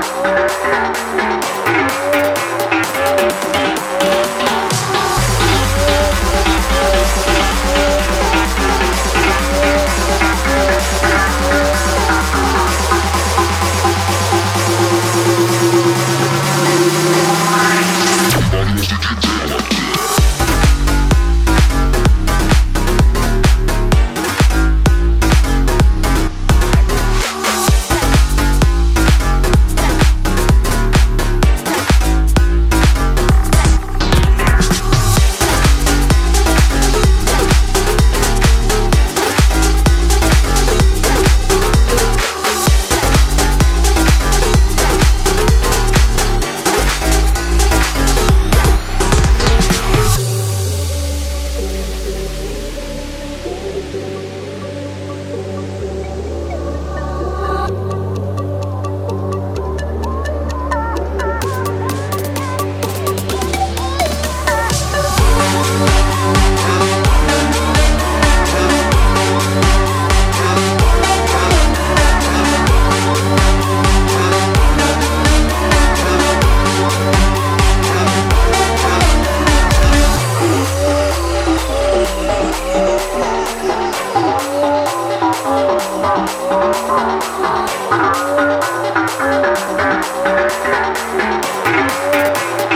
Música Thank you.